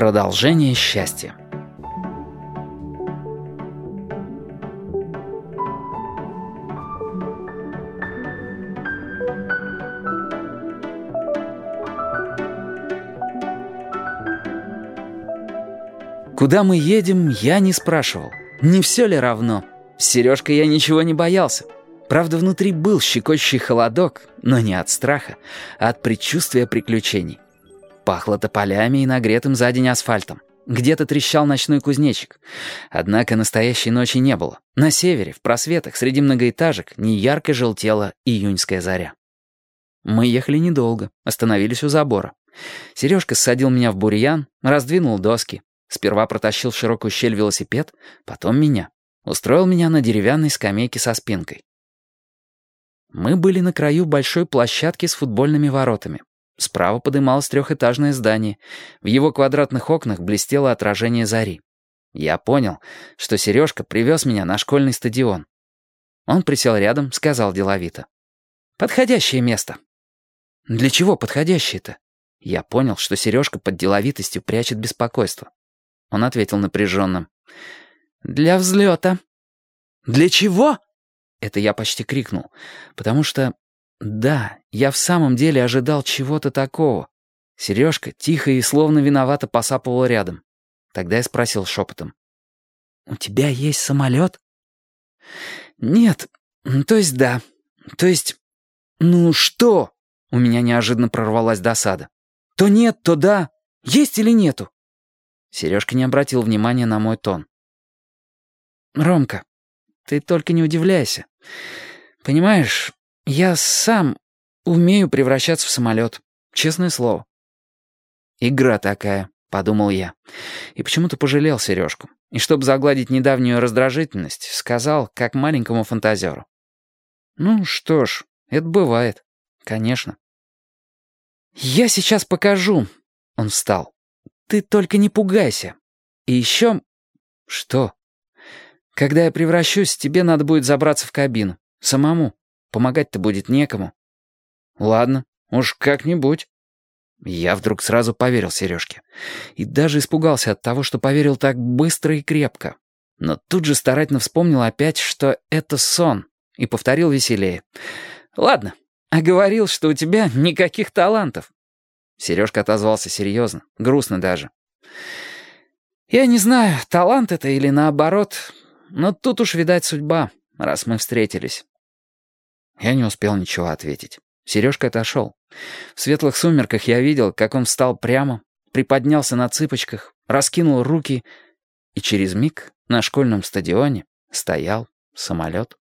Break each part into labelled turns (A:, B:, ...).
A: Продолжение счастья. Куда мы едем, я не спрашивал. Не все ли равно? С Сережкой я ничего не боялся. Правда, внутри был щекочущий холодок, но не от страха, а от предчувствия приключений. Пахло тополями и нагретым за день асфальтом. Где-то трещал ночной кузнечик. Однако настоящей ночи не было. На севере, в просветах, среди многоэтажек, неярко желтела июньская заря. Мы ехали недолго, остановились у забора. Сережка ссадил меня в бурьян, раздвинул доски. Сперва протащил в широкую щель велосипед, потом меня. Устроил меня на деревянной скамейке со спинкой. Мы были на краю большой площадки с футбольными воротами. Справа подымалось трехэтажное здание. В его квадратных окнах блестело отражение зари. Я понял, что Сережка привез меня на школьный стадион. Он присел рядом, сказал деловито. «Подходящее место». «Для чего подходящее-то?» Я понял, что Сережка под деловитостью прячет беспокойство. Он ответил напряженным. «Для взлета». «Для чего?» Это я почти крикнул, потому что да, я в самом деле ожидал чего-то такого. Сережка тихо и словно виновато посапывал рядом. Тогда я спросил шепотом. «У тебя есть самолет?» «Нет. То есть да. То есть... Ну что?» У меня неожиданно прорвалась досада. «То нет, то да. Есть или нету?» Сережка не обратил внимания на мой тон. «Ромка, ты только не удивляйся. Понимаешь, я сам умею превращаться в самолет. Честное слово. Игра такая, подумал я. И почему-то пожалел Сережку. И чтобы загладить недавнюю раздражительность, сказал, как маленькому фантазеру. Ну что ж, это бывает. Конечно. «Я сейчас покажу». Он встал. «Ты только не пугайся. И еще...» «Что?» «Когда я превращусь, тебе надо будет забраться в кабину. Самому. Помогать-то будет некому. Ладно, уж как-нибудь. Я вдруг сразу поверил Сережке. И даже испугался от того, что поверил так быстро и крепко. Но тут же старательно вспомнил опять, что это сон, и повторил веселее. «Ладно, а говорил, что у тебя никаких талантов». Сережка отозвался серьезно, грустно даже. «Я не знаю, талант это или наоборот, но тут уж, видать, судьба, раз мы встретились». Я не успел ничего ответить. Сережка отошел. В светлых сумерках я видел, как он встал прямо, приподнялся на цыпочках, раскинул руки, и через миг на школьном стадионе стоял самолет.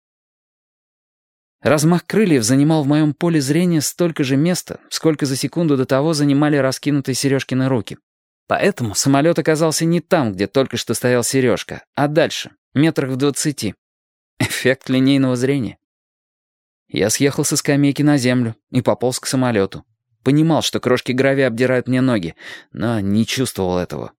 A: Размах крыльев занимал в моем поле зрения столько же места, сколько за секунду до того занимали раскинутые Сережкины руки. Поэтому самолет оказался не там, где только что стоял Сережка, а дальше, метрах в двадцати. Эффект линейного зрения. Я съехал со скамейки на землю и пополз к самолету. Понимал, что крошки гравия обдирают мне ноги, но не чувствовал этого.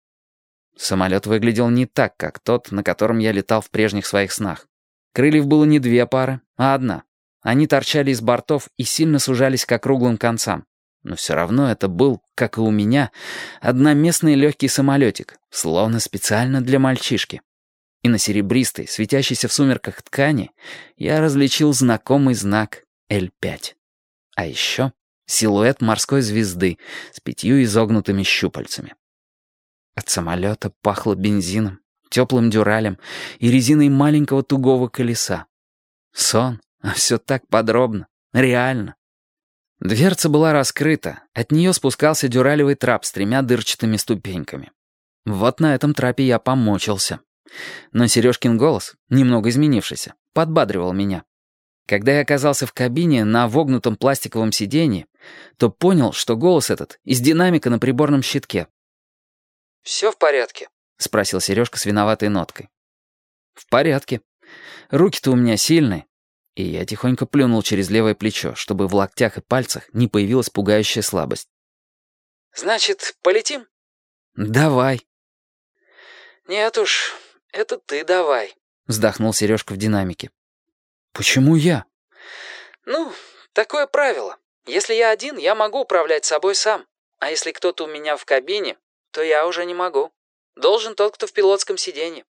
A: Самолет выглядел не так, как тот, на котором я летал в прежних своих снах. Крыльев было не две пары, а одна. Они торчали из бортов и сильно сужались к округлым концам. Но все равно это был, как и у меня, одноместный легкий самолетик, словно специально для мальчишки и на серебристой, светящейся в сумерках ткани я различил знакомый знак L5. А еще силуэт морской звезды с пятью изогнутыми щупальцами. От самолета пахло бензином, теплым дюралем и резиной маленького тугого колеса. Сон, а все так подробно, реально. Дверца была раскрыта, от нее спускался дюралевый трап с тремя дырчатыми ступеньками. Вот на этом трапе я помочился. Но Сережкин голос, немного изменившийся, подбадривал меня. Когда я оказался в кабине на вогнутом пластиковом сиденье, то понял, что голос этот из динамика на приборном щитке. «Все в порядке?» — спросил Сережка с виноватой ноткой. «В порядке. Руки-то у меня сильные». И я тихонько плюнул через левое плечо, чтобы в локтях и пальцах не появилась пугающая слабость. «Значит, полетим?» «Давай». «Нет уж, «Это ты давай», — вздохнул Сережка в динамике. «Почему я?» «Ну, такое правило. Если я один, я могу управлять собой сам. А если кто-то у меня в кабине, то я уже не могу. Должен тот, кто в пилотском сиденье.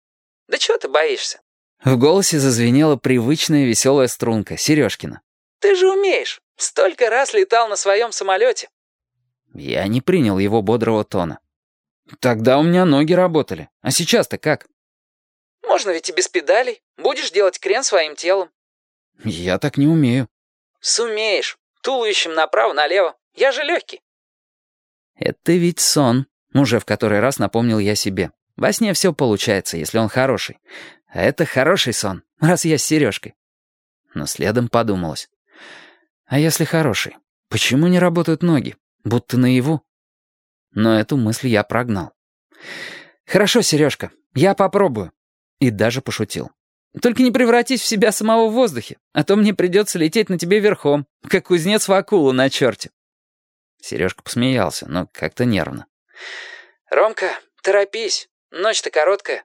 A: Да чего ты боишься?» В голосе зазвенела привычная веселая струнка, Сережкина. «Ты же умеешь. Столько раз летал на своем самолете». Я не принял его бодрого тона. «Тогда у меня ноги работали. А сейчас-то как?» «Можно ведь и без педалей. Будешь делать крен своим телом». «Я так не умею». «Сумеешь. Туловищем направо-налево. Я же легкий». «Это ведь сон», — уже в который раз напомнил я себе. «Во сне все получается, если он хороший. А это хороший сон, раз я с Сережкой». Но следом подумалось. «А если хороший, почему не работают ноги? Будто наяву?» Но эту мысль я прогнал. «Хорошо, Сережка, я попробую». И даже пошутил. «Только не превратись в себя самого в воздухе, а то мне придется лететь на тебе верхом, как кузнец в акулу на черте». Сережка посмеялся, но как-то нервно. «Ромка, торопись, ночь-то короткая».